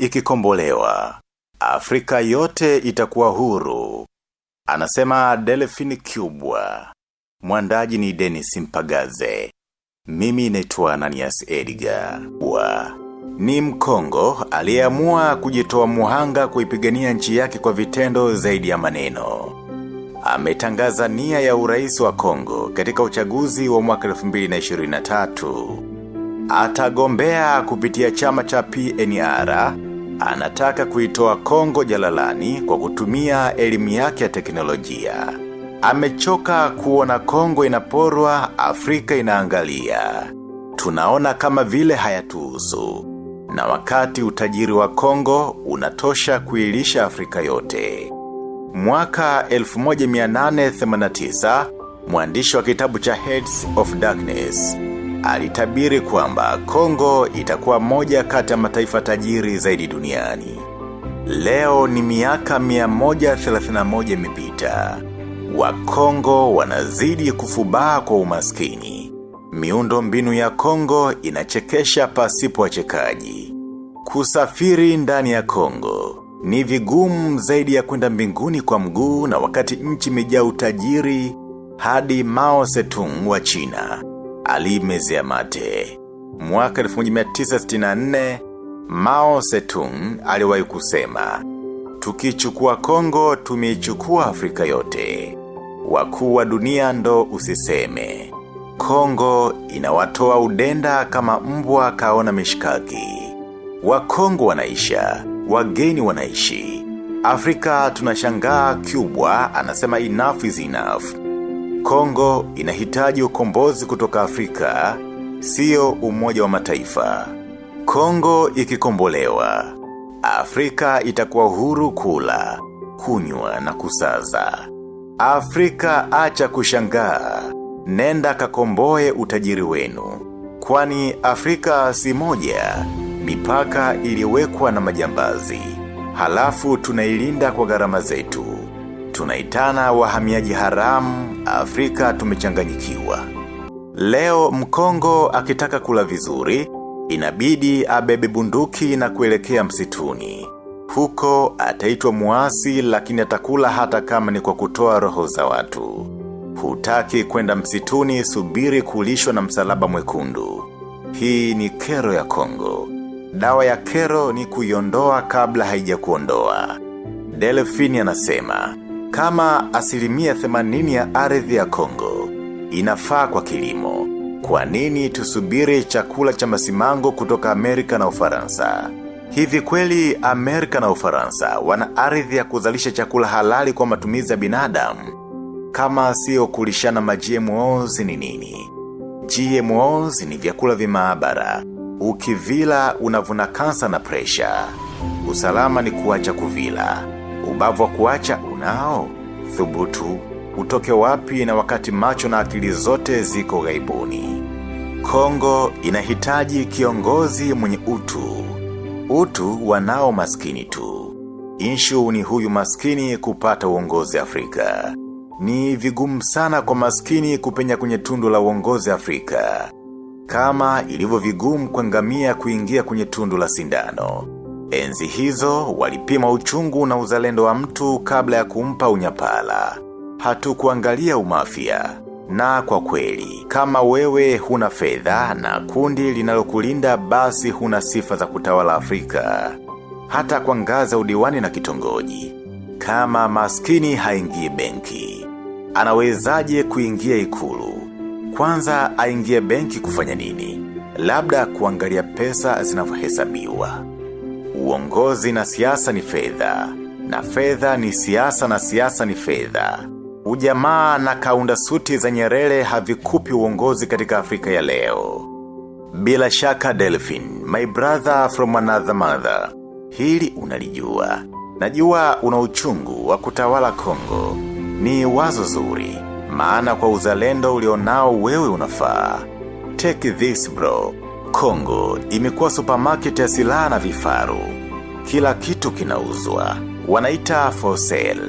ikikombolewa, Afrika yote itakuwa huru. Anasema Delphine Kubwa. Mwandaji ni Dennis Mpagaze. Mimi naitwa Ananias Edgar. Wa. Ni mkongo aliyeamua kujitoa muhanga kuipigania nchi yake kwa vitendo zaidi ya maneno. Ametangaza nia ya urais wa Kongo katika uchaguzi wa mwaka 2023. Atagombea kupitia chama cha PNR, anataka kuitoa Kongo jalalani kwa kutumia elimu yake ya teknolojia. Amechoka kuona Kongo inaporwa, Afrika inaangalia. Tunaona kama vile hayatuhusu. Na wakati utajiri wa Kongo unatosha kuilisha Afrika yote. Mwaka 1889, mwandishi wa kitabu cha Heads of Darkness, alitabiri kwamba Kongo itakuwa moja kati ya mataifa tajiri zaidi duniani. Leo ni miaka 131 imepita. Wakongo wanazidi kufubaa kwa umaskini. Miundo mbinu ya Kongo inachekesha pasipo wachekaji. Kusafiri ndani ya Kongo ni vigumu zaidi ya kwenda mbinguni kwa mguu na wakati nchi imejaa utajiri hadi Mao Zedong wa China alimezea mate. Mwaka 1964 Mao Setung aliwahi kusema tukichukua Kongo tumeichukua Afrika yote. Wakuu wa dunia ndo usiseme. Kongo inawatoa udenda kama mbwa kaona mishkaki. Wakongo wanaisha, wageni wanaishi. Afrika tunashangaa kubwa anasema enough is enough. Kongo inahitaji ukombozi kutoka Afrika, sio umoja wa mataifa. Kongo ikikombolewa. Afrika itakuwa huru kula, kunywa na kusaza. Afrika acha kushangaa, nenda kakomboe utajiri wenu. Kwani Afrika si moja, mipaka iliwekwa na majambazi. Halafu tunailinda kwa gharama zetu. Tunaitana wahamiaji haramu, Afrika tumechanganyikiwa. Leo mkongo akitaka kula vizuri, inabidi abebe bunduki na kuelekea msituni. Huko ataitwa muasi lakini atakula hata kama ni kwa kutoa roho za watu. Hutaki kwenda msituni subiri kulishwa na msalaba mwekundu. Hii ni kero ya Kongo. Dawa ya kero ni kuiondoa kabla haijakuondoa. Delphine anasema, kama asilimia 80 ya ardhi ya Kongo, inafaa kwa kilimo. Kwa nini tusubiri chakula cha masimango kutoka Amerika na Ufaransa? Hivi kweli Amerika na Ufaransa wana ardhi ya kuzalisha chakula halali kwa matumizi ya binadamu? Kama sio kulishana ma ni nini? GMOs ni vyakula vya maabara. Ukivila unavuna kansa na presha. Usalama ni kuacha kuvila. Ubavu wa kuacha unao? Thubutu. Utoke wapi na wakati macho na akili zote ziko gaibuni. Kongo inahitaji kiongozi mwenye utu. Utu wanao maskini tu. Inshu ni huyu maskini kupata uongozi Afrika. Ni vigumu sana kwa maskini kupenya kwenye tundu la uongozi Afrika. Kama ilivyo vigumu kwa ngamia kuingia kwenye tundu la sindano. Enzi hizo walipima uchungu na uzalendo wa mtu kabla ya kumpa unyapala. Hatu kuangalia umafia. Na kwa kweli, kama wewe huna fedha na kundi linalokulinda basi huna sifa za kutawala Afrika. Hata kwa ngaza udiwani na kitongoji. Kama maskini haingie benki. Anawezaje kuingia ikulu. Kwanza aingie benki kufanya nini? Labda kuangalia pesa zinavyohesabiwa. Uongozi na siasa ni fedha. Na fedha ni siasa na siasa ni fedha. Ujamaa na kaunda suti za nyerere havikupi uongozi katika Afrika ya leo. Bila shaka Delphin, my brother from another mother. Hili unalijua. Najua una uchungu wa kutawala Kongo. Ni wazo zuri. Maana kwa uzalendo ulionao wewe unafaa. Take this bro. Kongo imekuwa supermarket ya silaha na vifaru. Kila kitu kinauzwa. Wanaita for sale.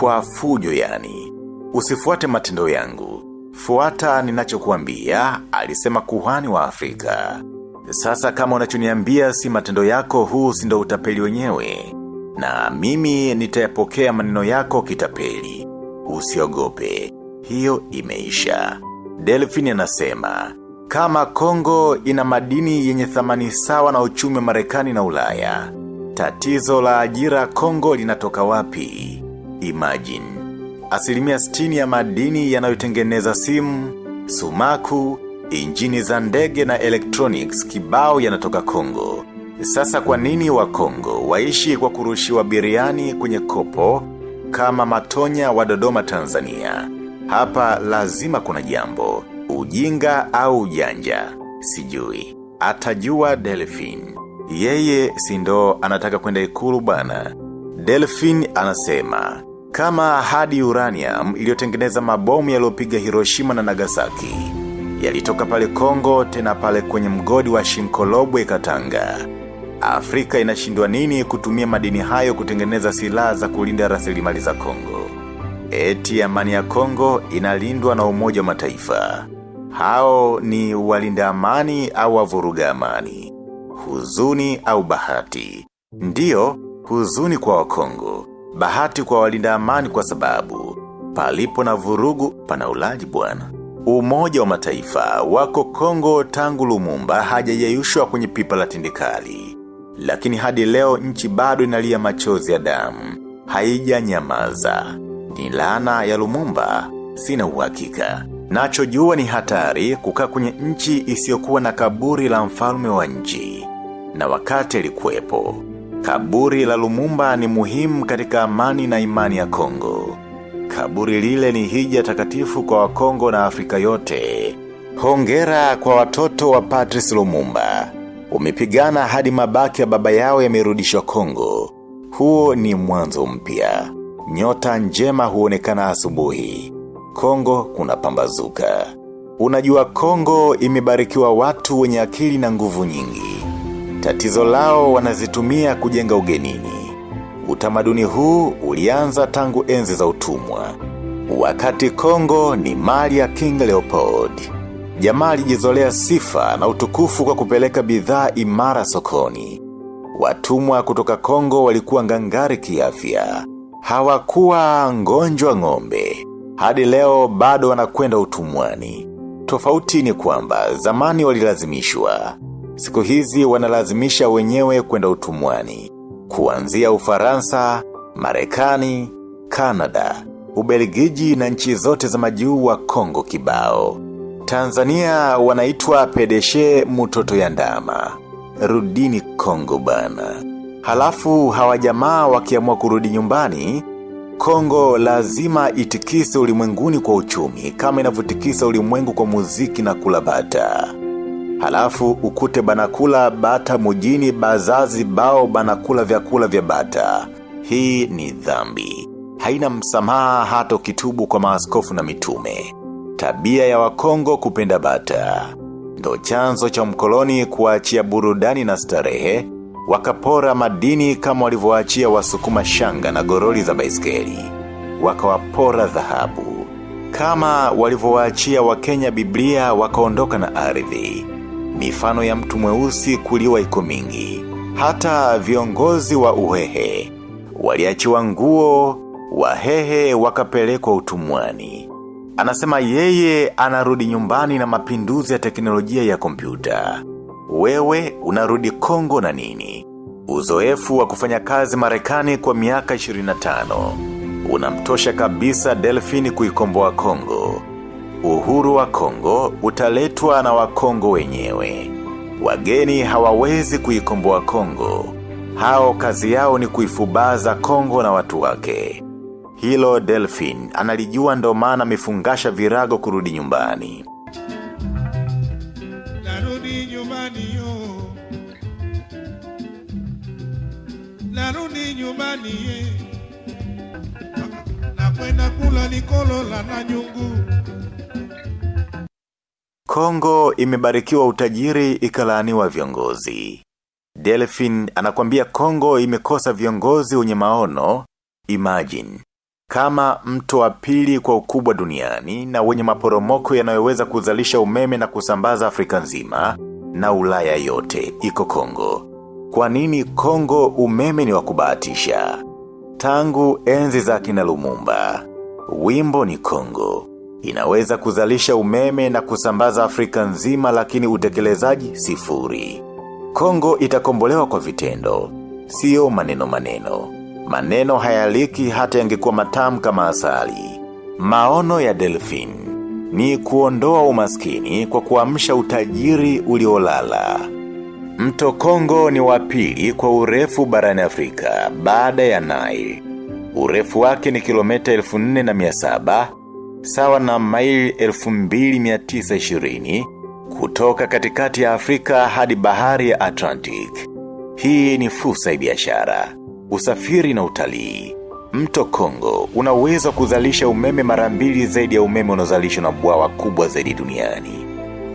Kwa fujo yani. Usifuate matendo yangu. Fuata ninachokuambia, alisema kuhani wa Afrika. Sasa kama unachoniambia si matendo yako huu sindo utapeli wenyewe. Na mimi nitayapokea maneno yako kitapeli. Usiogope. Hiyo imeisha. Delphine anasema, kama Kongo ina madini yenye thamani sawa na uchumi wa Marekani na Ulaya, tatizo la ajira Kongo linatoka wapi? Imagine. Asilimia 60 ya madini yanayotengeneza simu, sumaku, injini za ndege na electronics kibao yanatoka Kongo. Sasa kwa nini wa Kongo waishi kwa kurushiwa biriani kwenye kopo kama matonya wa Dodoma Tanzania? Hapa lazima kuna jambo, ujinga au ujanja, sijui. Atajua Delphine. Yeye sindo anataka kwenda ikulu bana. Delphine anasema, kama ahadi uranium iliyotengeneza mabomu yaliyopiga Hiroshima na Nagasaki, yalitoka pale Kongo tena pale kwenye mgodi wa Shinkolobwe Katanga. Afrika inashindwa nini kutumia madini hayo kutengeneza silaha za kulinda rasilimali za Kongo. Eti amani ya Kongo inalindwa na umoja wa mataifa. Hao ni walinda amani au wavuruga amani. Huzuni au bahati. Ndiyo, huzuni kwa wakongo. Bahati kwa walinda amani kwa sababu. Palipo na vurugu pana ulaji bwana. Umoja wa mataifa wako Kongo tangu lumumba hajayeyushwa kwenye pipa la tindikali. Lakini hadi leo nchi bado inalia machozi ya damu. Haija nyamaza. Ni laana ya lumumba, sina uhakika. Nachojua ni hatari kukaa kwenye nchi isiyokuwa na kaburi la mfalme wa nchi. Na wakati alikuwepo. Kaburi la lumumba ni muhimu katika amani na imani ya Kongo. Kaburi lile ni hija takatifu kwa wakongo na Afrika yote. Hongera kwa watoto wa Patrice Lumumba. Umepigana hadi mabaki ya baba yao yamerudishwa Kongo. Huo ni mwanzo mpya. Nyota njema huonekana asubuhi. Kongo kuna pambazuka. Unajua Kongo imebarikiwa watu wenye akili na nguvu nyingi. Tatizo lao wanazitumia kujenga ugenini. Utamaduni huu ulianza tangu enzi za utumwa. Wakati Kongo ni mali ya King Leopold. Jamaa alijizolea sifa na utukufu kwa kupeleka bidhaa imara sokoni. Watumwa kutoka Kongo walikuwa ngangari kiafya. Hawakuwa ngonjwa ng'ombe. Hadi leo bado wanakwenda utumwani. Tofauti ni kwamba zamani walilazimishwa. Siku hizi wanalazimisha wenyewe kwenda utumwani. Kuanzia ufaransa, marekani, Kanada, Ubelgiji na nchi zote za majuu wa Kongo kibao. Tanzania wanaitwa pedeshe mutoto ya ndama. Rudini Kongo bana. Halafu hawajamaa wakiamua kurudi nyumbani, Kongo lazima itikise ulimwenguni kwa uchumi kama inavyotikisa ulimwengu kwa muziki na kula bata. Halafu ukute banakula bata mujini bazazi bao banakula vyakula vya bata. Hii ni dhambi. Haina msamaha hata ukitubu kwa maaskofu na mitume. Tabia ya wakongo kupenda bata. Ndo chanzo cha mkoloni kuachia burudani na starehe, wakapora madini kama walivyoachia wasukuma shanga na goroli za baiskeli. Wakawapora dhahabu. Kama walivyowaachia wakenya biblia wakaondoka na ardhi. Mifano ya mtu mweusi kuliwa iko mingi. Hata viongozi wa uhehe. Waliachiwa nguo, wahehe wakapelekwa utumwani. Anasema yeye anarudi nyumbani na mapinduzi ya teknolojia ya kompyuta. Wewe unarudi Kongo na nini? Uzoefu wa kufanya kazi marekani kwa miaka 25. Unamtosha kabisa Delphine kuikomboa Kongo. Uhuru wa Kongo utaletwa na wakongo wenyewe. Wageni hawawezi kuikomboa Kongo. Hao kazi yao ni kuifubaza Kongo na watu wake. Hilo Delphine analijua ndo maana amefungasha virago kurudi nyumbani. Nyumbani na Nakwenda kula likolo la na nyungu. Kongo imebarikiwa utajiri ikalaaniwa viongozi. Delphine anakwambia Kongo imekosa viongozi wenye maono, imagine. Kama mto wa pili kwa ukubwa duniani na wenye maporomoko yanayoweza kuzalisha umeme na kusambaza Afrika nzima, na ulaya yote iko Kongo. Kwa nini Kongo umeme ni wakubahatisha? Tangu enzi za kina Lumumba, wimbo ni Kongo. Inaweza kuzalisha umeme na kusambaza Afrika nzima lakini utekelezaji sifuri. Kongo itakombolewa kwa vitendo, sio maneno maneno. Maneno hayaliki hata yangekuwa matamu kama asali. Maono ya Delphine ni kuondoa umaskini kwa kuamsha utajiri uliolala. Mto Kongo ni wapili kwa urefu barani Afrika baada ya Nile. Urefu wake ni kilomita 1407 sawa na maili 2920 kutoka katikati ya Afrika hadi bahari ya Atlantic. Hii ni fursa ya biashara, usafiri na utalii. Mto Kongo unaweza kuzalisha umeme mara mbili zaidi ya umeme unaozalishwa na bwawa kubwa zaidi duniani.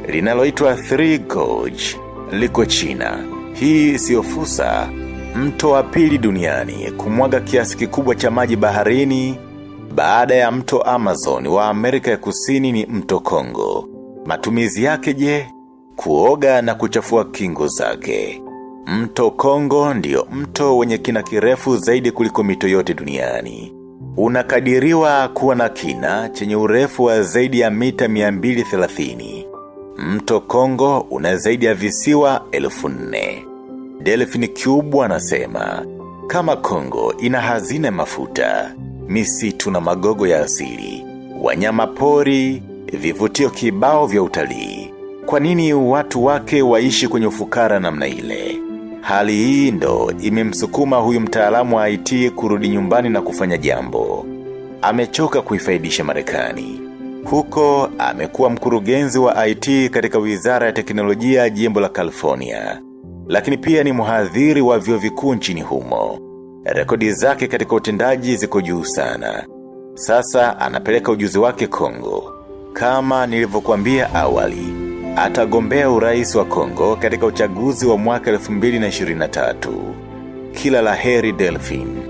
Linaloitwa Three Gorge liko China. Hii sio fursa. Mto wa pili duniani kumwaga kiasi kikubwa cha maji baharini baada ya mto Amazon wa Amerika ya Kusini ni mto Kongo. Matumizi yake je? Kuoga na kuchafua kingo zake. Mto Kongo ndio mto wenye kina kirefu zaidi kuliko mito yote duniani. Unakadiriwa kuwa na kina chenye urefu wa zaidi ya mita 230. Mto Kongo una zaidi ya visiwa elfu nne. Delphine Cube anasema, kama Kongo ina hazina mafuta, misitu na magogo ya asili, wanyama pori, vivutio kibao vya utalii. Kwa nini watu wake waishi kwenye ufukara namna ile? Hali hii ndo imemsukuma huyu mtaalamu wa IT kurudi nyumbani na kufanya jambo. Amechoka kuifaidisha Marekani. Huko amekuwa mkurugenzi wa IT katika wizara ya teknolojia jimbo la California. Lakini pia ni mhadhiri wa vyuo vikuu nchini humo. Rekodi zake katika utendaji ziko juu sana. Sasa anapeleka ujuzi wake Kongo. Kama nilivyokuambia awali, atagombea urais wa Kongo katika uchaguzi wa mwaka 2023. Kila la heri Delphine.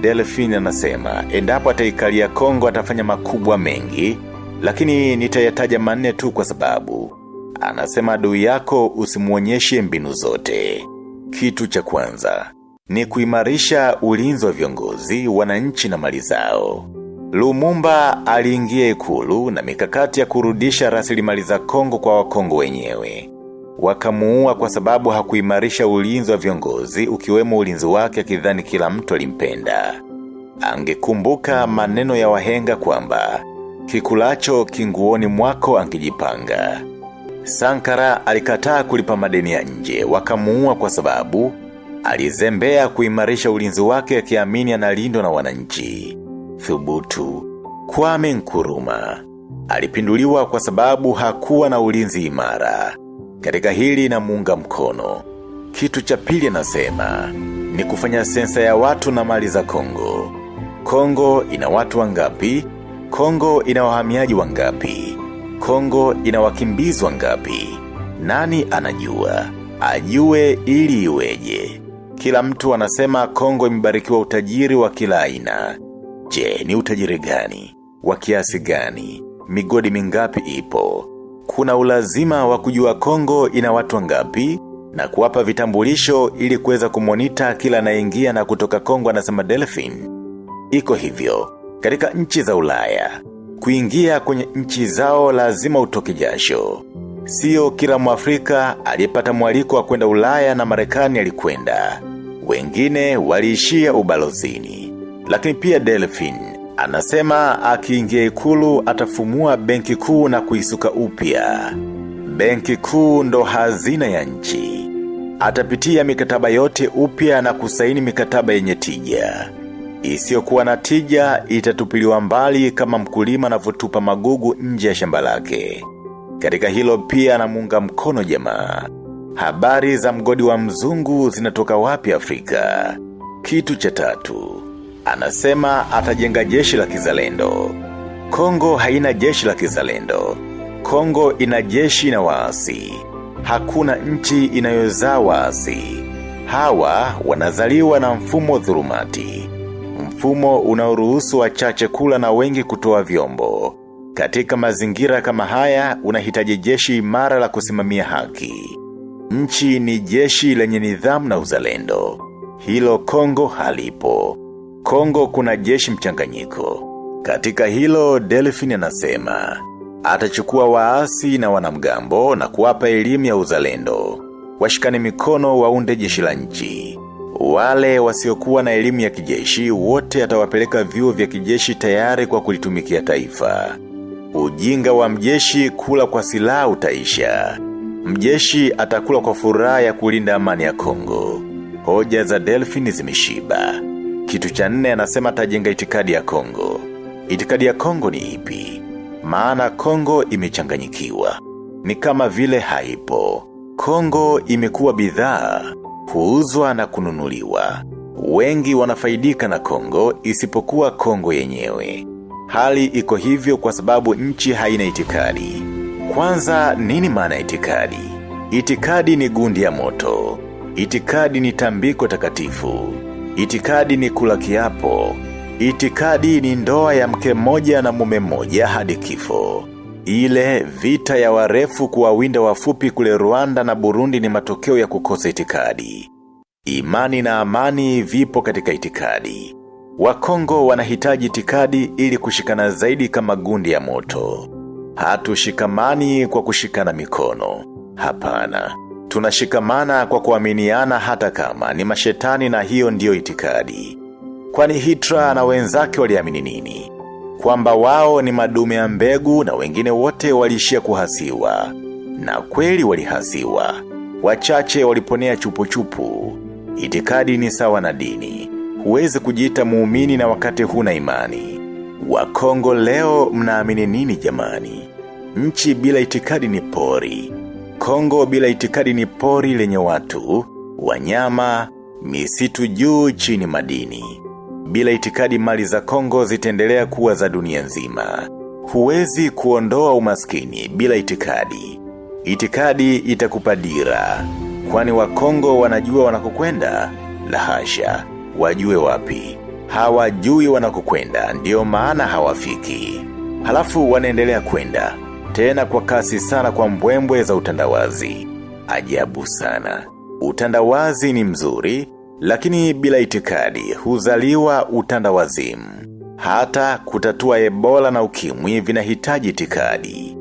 Delphine anasema, endapo ataikalia Kongo atafanya makubwa mengi, lakini nitayataja manne tu kwa sababu. Anasema adui yako usimuonyeshe mbinu zote. Kitu cha kwanza, ni kuimarisha ulinzi wa viongozi, wananchi na mali zao. Lumumba aliingia ikulu na mikakati ya kurudisha rasilimali za Kongo kwa wakongo wenyewe. Wakamuua kwa sababu hakuimarisha ulinzi wa viongozi ukiwemo ulinzi wake akidhani kila mtu alimpenda. Angekumbuka maneno ya wahenga kwamba kikulacho kinguoni mwako angijipanga Sankara alikataa kulipa madeni ya nje wakamuua kwa sababu alizembea kuimarisha ulinzi wake akiamini analindwa na wananchi. Thubutu. Kwame Nkuruma. Alipinduliwa kwa sababu hakuwa na ulinzi imara. Katika hili na muunga mkono. Kitu cha pili anasema ni kufanya sensa ya watu na mali za Kongo. Kongo ina watu wangapi? Kongo ina wahamiaji wangapi? Kongo ina wakimbizi wangapi? Nani anajua? Ajue ili iweje. Kila mtu anasema Kongo imebarikiwa utajiri wa kila aina. Je, ni utajiri gani? Wa kiasi gani? Migodi mingapi ipo? Kuna ulazima wa kujua Kongo ina watu wangapi na kuwapa vitambulisho ili kuweza kumonita kila anaingia na kutoka Kongo anasema Delphine. Iko hivyo, katika nchi za Ulaya, kuingia kwenye nchi zao lazima utoke jasho. Sio kila mwafrika aliyepata mwaliko wa kwenda Ulaya na Marekani alikwenda. Wengine waliishia ubalozini. Lakini pia Delphine anasema akiingia ikulu atafumua benki kuu na kuisuka upya. Benki kuu ndo hazina ya nchi. Atapitia mikataba yote upya na kusaini mikataba yenye tija. Isiyokuwa na tija itatupiliwa mbali kama mkulima anavyotupa magugu nje ya shamba lake. Katika hilo pia anamuunga mkono jamaa. Habari za mgodi wa mzungu zinatoka wapi Afrika? Kitu cha tatu. Anasema atajenga jeshi la kizalendo. Kongo haina jeshi la kizalendo. Kongo ina jeshi na waasi. Hakuna nchi inayozaa waasi. Hawa wanazaliwa na mfumo dhulumati. Mfumo unaoruhusu wachache kula na wengi kutoa vyombo. Katika mazingira kama haya unahitaji jeshi imara la kusimamia haki. Nchi ni jeshi lenye nidhamu na uzalendo. Hilo Kongo halipo. Kongo kuna jeshi mchanganyiko. Katika hilo Delphine anasema, atachukua waasi na wanamgambo na kuwapa elimu ya uzalendo. Washikane mikono waunde jeshi la nchi. Wale wasiokuwa na elimu ya kijeshi wote atawapeleka vyuo vya kijeshi tayari kwa kulitumikia taifa. Ujinga wa mjeshi kula kwa silaha utaisha. Mjeshi atakula kwa furaha ya kulinda amani ya Kongo. Hoja za Delphine zimeshiba. Kitu cha nne anasema tajenga itikadi ya Kongo. Itikadi ya Kongo ni ipi? Maana Kongo imechanganyikiwa. Ni kama vile haipo. Kongo imekuwa bidhaa, huuzwa na kununuliwa. Wengi wanafaidika na Kongo isipokuwa Kongo yenyewe. Hali iko hivyo kwa sababu nchi haina itikadi. Kwanza nini maana itikadi? Itikadi ni gundi ya moto. Itikadi ni tambiko takatifu. Itikadi ni kula kiapo. Itikadi ni ndoa ya mke mmoja na mume mmoja hadi kifo. Ile vita ya warefu kuwawinda wafupi kule Rwanda na Burundi ni matokeo ya kukosa itikadi. Imani na amani vipo katika itikadi. Wakongo wanahitaji itikadi ili kushikana zaidi kama gundi ya moto. Hatu shikamani kwa kushikana mikono. Hapana. Tunashikamana kwa kuaminiana hata kama ni mashetani na hiyo ndiyo itikadi. Kwani Hitra na wenzake waliamini nini? Kwamba wao ni madume ya mbegu na wengine wote walishia kuhasiwa. Na kweli walihasiwa. Wachache waliponea chupu chupu. Itikadi ni sawa na dini. Huwezi kujiita muumini na wakati huna imani. Wakongo leo mnaamini nini jamani? Nchi bila itikadi ni pori. Kongo bila itikadi ni pori lenye watu, wanyama, misitu juu chini madini. Bila itikadi mali za Kongo zitendelea kuwa za dunia nzima. Huwezi kuondoa umaskini bila itikadi. Itikadi itakupadira. Kwani wa Kongo wanajua wanakokwenda? Lahasha, wajue wapi. Hawajui wanakokwenda, ndio maana hawafiki. Halafu wanaendelea kwenda. Tena kwa kasi sana kwa mbwembwe za utandawazi. Ajabu sana. Utandawazi ni mzuri, lakini bila itikadi huzaliwa utanda wazimu. Hata kutatua ebola na ukimwi vinahitaji itikadi.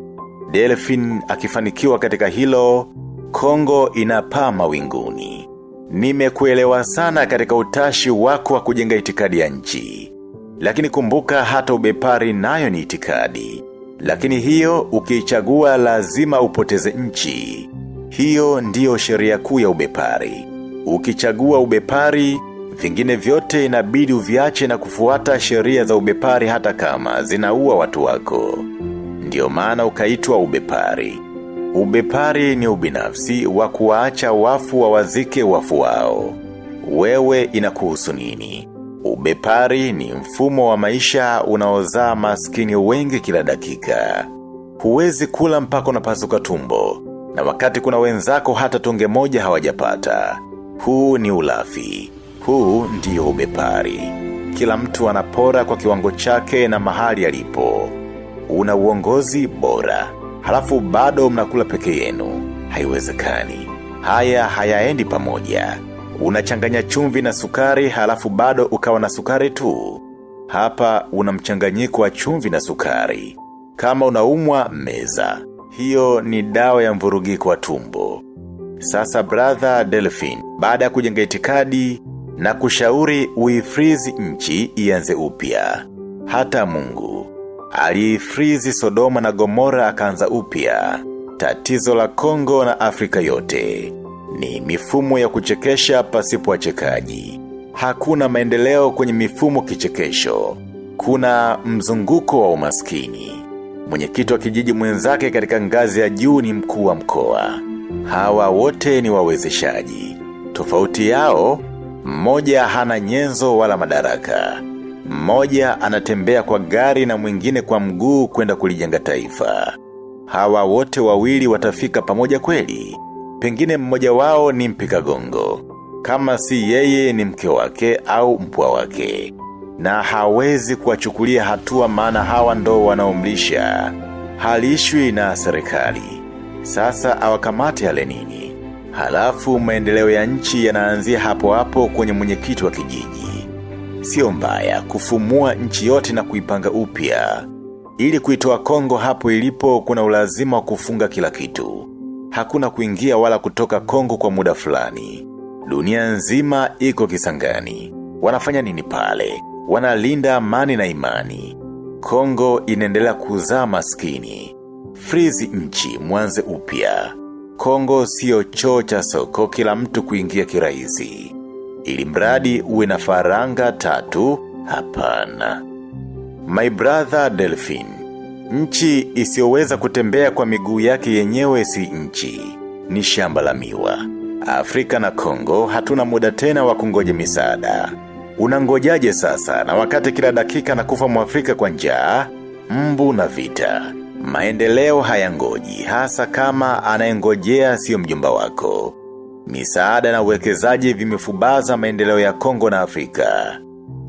Delfin akifanikiwa katika hilo, Kongo inapaa mawinguni. Nimekuelewa sana katika utashi wako wa kujenga itikadi ya nchi. Lakini kumbuka hata ubepari nayo ni itikadi. Lakini hiyo ukiichagua lazima upoteze nchi. Hiyo ndiyo sheria kuu ya ubepari. Ukichagua ubepari, vingine vyote inabidi uviache na kufuata sheria za ubepari hata kama zinaua watu wako. Ndiyo maana ukaitwa ubepari. Ubepari ni ubinafsi wa kuwaacha wafu wa wazike wafu wao. Wewe inakuhusu nini? Ubepari ni mfumo wa maisha unaozaa maskini wengi kila dakika. Huwezi kula mpaka unapasuka tumbo, na wakati kuna wenzako hata tonge moja hawajapata. Huu ni ulafi. Huu ndiyo ubepari. Kila mtu anapora kwa kiwango chake na mahali alipo. Una uongozi bora. Halafu bado mnakula peke yenu. Haiwezekani. Haya hayaendi pamoja. Unachanganya chumvi na sukari halafu bado ukawa na sukari tu. Hapa una mchanganyiko wa chumvi na sukari. Kama unaumwa meza. Hiyo ni dawa ya mvurugiko wa tumbo. Sasa brother Delphine, baada ya kujenga itikadi na kushauri uifrizi nchi ianze upya. Hata mungu. Aliifrizi Sodoma na Gomora akaanza upya. Tatizo la Kongo na Afrika yote. Ni mifumo ya kuchekesha pasipo wachekaji. Hakuna maendeleo kwenye mifumo kichekesho. Kuna mzunguko wa umaskini. Mwenyekiti wa kijiji mwenzake katika ngazi ya juu ni mkuu wa mkoa. Hawa wote ni wawezeshaji. Tofauti yao, mmoja hana nyenzo wala madaraka. Mmoja anatembea kwa gari na mwingine kwa mguu kwenda kulijenga taifa. Hawa wote wawili watafika pamoja kweli. Pengine mmoja wao ni mpika gongo. Kama si yeye ni mke wake au mpwa wake. Na hawezi kuwachukulia hatua maana hawa ndo wanaomlisha. Halishwi na serikali. Sasa awakamate yale nini. Halafu maendeleo ya nchi yanaanzia hapo hapo kwenye mwenyekiti wa kijiji. Sio mbaya kufumua nchi yote na kuipanga upya. Ili kuitoa Kongo hapo ilipo kuna ulazima wa kufunga kila kitu. Hakuna kuingia wala kutoka Kongo kwa muda fulani. Dunia nzima iko kisangani. Wanafanya nini pale? Wanalinda amani na imani. Kongo inaendelea kuzaa maskini. Frizi nchi mwanze upya. Kongo sio choo cha soko kila mtu kuingia kirahisi. Ili mradi uwe na faranga tatu, hapana. My brother Delphine. Nchi isiyoweza kutembea kwa miguu yake yenyewe si nchi. Ni shamba la miwa. Afrika na Kongo hatuna muda tena wa kungoja misaada. Unangojaje sasa na wakati kila dakika na kufa mwafrika kwa njaa, mbu na vita. Maendeleo hayangoji hasa kama anayengojea sio mjumba wako. Misaada na uwekezaji vimefubaza maendeleo ya Kongo na Afrika.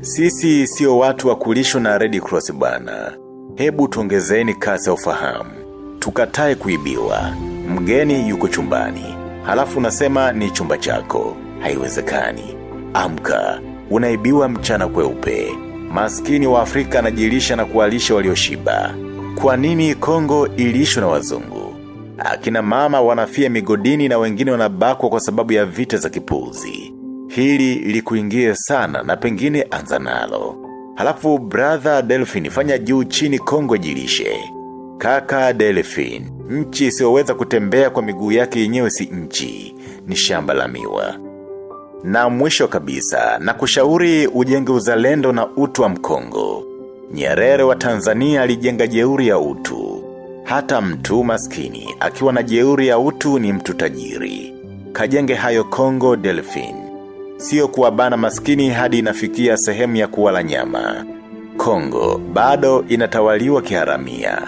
Sisi sio watu wa kulishwa na Red Cross bana. Hebu tuongezeni kasi ya ufahamu. Tukatae kuibiwa. Mgeni yuko chumbani. Halafu unasema ni chumba chako. Haiwezekani. Amka. Unaibiwa mchana kweupe. Maskini wa Afrika anajilisha na kuwalisha walioshiba. Kwa nini Kongo ilishwa na wazungu? Akina mama wanafia migodini na wengine wanabakwa kwa sababu ya vita za kipuzi. Hili likuingie sana na pengine anza nalo. Halafu brother Delphine fanya juu chini Kongo jilishe. Kaka Delphine, nchi isiyoweza kutembea kwa miguu yake yenyewe si nchi, ni shamba la miwa. Na mwisho kabisa, na kushauri ujenge uzalendo na utu wa mkongo. Nyerere wa Tanzania alijenga jeuri ya utu. Hata mtu maskini, akiwa na jeuri ya utu ni mtu tajiri. Kajenge hayo Kongo Delphin. Sio kuwabana maskini hadi inafikia sehemu ya kuwala nyama. Kongo bado inatawaliwa kiharamia.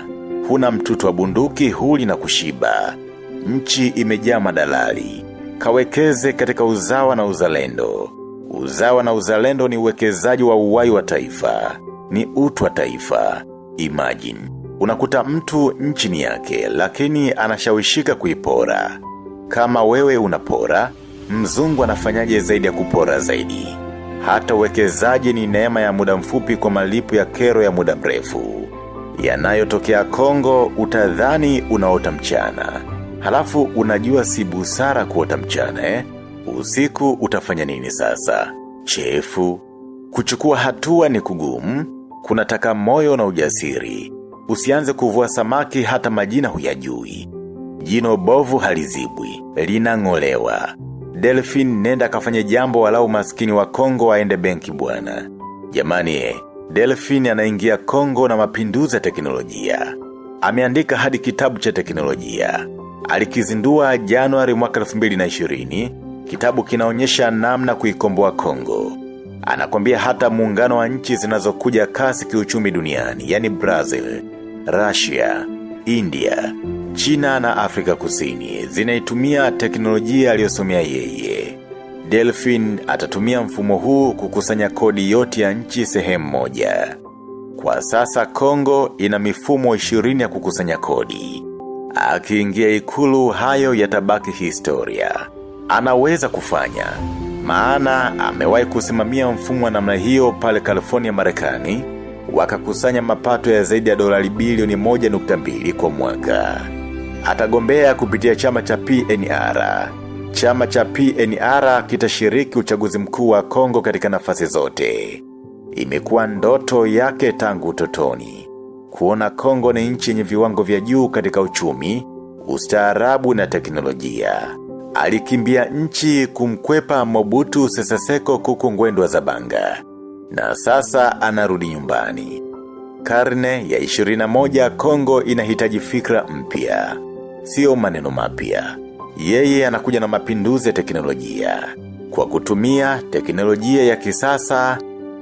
Huna mtutu wa bunduki huli na kushiba. Nchi imejaa madalali. Kawekeze katika uzawa na uzalendo. Uzawa na uzalendo ni uwekezaji wa uwai wa taifa. Ni utu wa taifa. Imagine. Unakuta mtu nchini yake lakini anashawishika kuipora. Kama wewe unapora, mzungu anafanyaje zaidi ya kupora zaidi. Hata uwekezaji ni neema ya muda mfupi kwa malipo ya kero ya muda mrefu. Yanayotokea Kongo utadhani unaota mchana. Halafu unajua si busara kuota mchana eh? Usiku utafanya nini sasa? Chefu. Kuchukua hatua ni kugumu, kunataka moyo na ujasiri. Usianze kuvua samaki hata majina huyajui. Jino bovu halizibwi, linangolewa. Delphine nenda kafanye jambo walau maskini wa Kongo waende benki bwana. Jamani Delphine anaingia Kongo na mapinduzi ya teknolojia. Ameandika hadi kitabu cha teknolojia. Alikizindua Januari mwaka 2020, kitabu kinaonyesha namna kuikomboa Kongo. Anakwambia hata muungano wa nchi zinazokuja kasi kiuchumi duniani, yani Brazil, Russia, India, China na Afrika kusini, zinaitumia teknolojia aliyosomea yeye. Delphine atatumia mfumo huu kukusanya kodi yote ya nchi sehemu moja. Kwa sasa Kongo ina mifumo 20 ya kukusanya kodi. Akiingia ikulu hayo yatabaki historia. Anaweza kufanya. Maana amewahi kusimamia mfumo wa namna hiyo pale California Marekani wakakusanya mapato ya zaidi ya dolari bilioni 1.2 kwa mwaka. Atagombea kupitia chama cha PNR. Chama cha PNR kitashiriki uchaguzi mkuu wa Kongo katika nafasi zote. Imekuwa ndoto yake tangu utotoni. Kuona Kongo ni nchi yenye viwango vya juu katika uchumi, ustaarabu na teknolojia. Alikimbia nchi kumkwepa Mobutu Seseseko kuku ngwendwa za banga. Na sasa anarudi nyumbani. Karne ya 21 Kongo inahitaji fikra mpya. Sio maneno mapya. Yeye anakuja na mapinduzi ya teknolojia. Kwa kutumia teknolojia ya kisasa,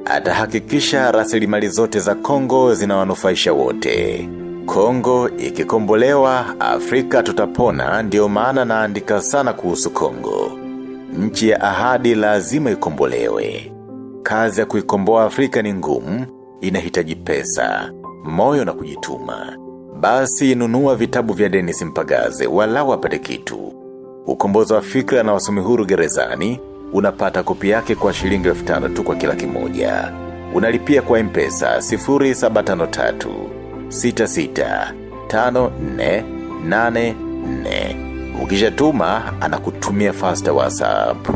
atahakikisha rasilimali zote za Kongo zinawanufaisha wote. Kongo ikikombolewa, Afrika tutapona ndio maana naandika sana kuhusu Kongo. Nchi ya ahadi lazima ikombolewe. Kazi ya kuikomboa Afrika ni ngumu, inahitaji pesa, moyo na kujituma. Basi inunua vitabu vya Dennis Mpagaze wala wapate kitu. Ukombozi wa fikra na wasomi huru gerezani, unapata kopi yake kwa shilingi elfu tano tu kwa kila kimoja. Unalipia kwa mpesa 0753 66 54 84. Ukishatuma anakutumia faster WhatsApp.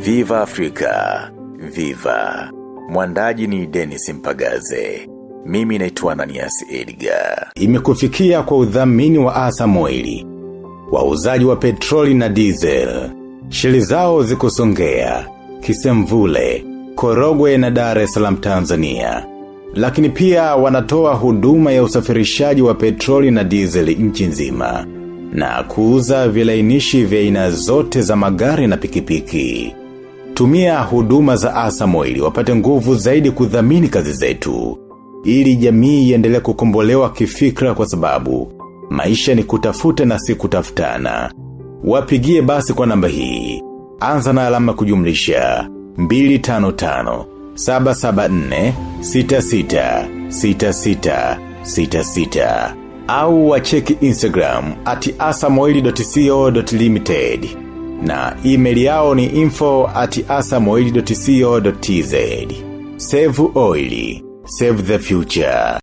Viva Afrika. Viva. Mwandaji ni Dennis Mpagaze. Mimi naitwa Ananias Edgar. Imekufikia kwa udhamini wa Asa Moili. Wauzaji wa petroli na diesel. Shili zao zikusongea. Kisemvule. Korogwe na Dar es Salaam Tanzania. Lakini pia wanatoa huduma ya usafirishaji wa petroli na diesel nchi nzima. Na kuuza vilainishi vya aina zote za magari na pikipiki. Tumia huduma za Asamoili wapate nguvu zaidi kudhamini kazi zetu. Ili jamii iendelee kukombolewa kifikra kwa sababu maisha ni kutafuta na si kutafutana. Wapigie basi kwa namba hii. Anza na alama kujumlisha 255 774 66 66 66 au wacheki Instagram at asamoili.co.limited na email yao ni info at asamoili.co.tz Save oil, save the future.